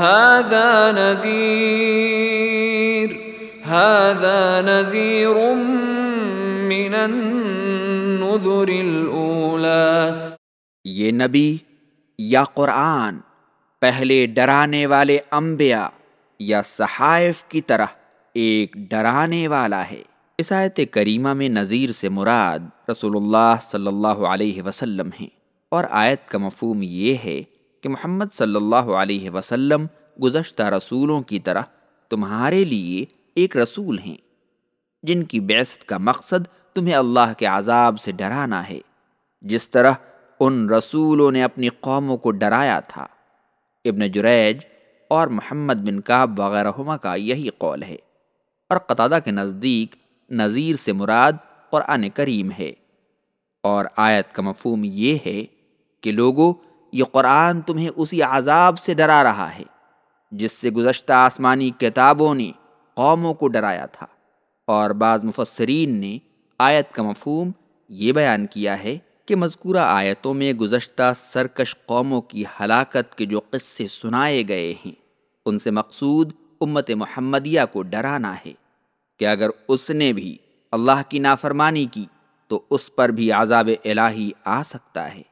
هذا نذير هذا نذير من النذر الأولى. یہ نبی یا قرآن پہلے ڈرانے والے انبیاء یا صحائف کی طرح ایک ڈرانے والا ہے۔ اس آیت کریمہ میں نذیر سے مراد رسول اللہ صلی اللہ علیہ وسلم ہیں اور آیت کا مفہوم یہ ہے کہ محمد صلی اللہ علیہ وسلم گزشتہ رسولوں کی طرح تمہارے لیے ایک رسول ہیں، جن کی بیست کا مقصد تمہیں اللہ کے عذاب سے ڈرانا ہے۔ جس طرح ان رسولوں نے اپنی قوموں کو ڈرایا تھا۔ ابن جریج اور محمد بن کعب وغیرہ کا یہی قول ہے۔ اور قطادہ کے نزدیک نذیر سے مراد قرآن کریم ہے۔ اور آیت کا مفہوم یہ ہے کہ لوگوں یہ قرآن تمہیں اسی عذاب سے ڈرا رہا ہے، جس سے گزشتہ آسمانی کتابوں نے قوموں کو ڈرایا تھا۔ اور بعض مفسرین نے آیت کا مفہوم یہ بیان کیا ہے کہ مذکورہ آیتوں میں گزشتہ سرکش قوموں کی ہلاکت کے جو قصے سنائے گئے ہیں، ان سے مقصود امت محمدیہ کو ڈرانا ہے۔ کہ اگر اس نے بھی اللہ کی نافرمانی کی، تو اس پر بھی عذاب الہی آ سکتا ہے۔